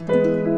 Música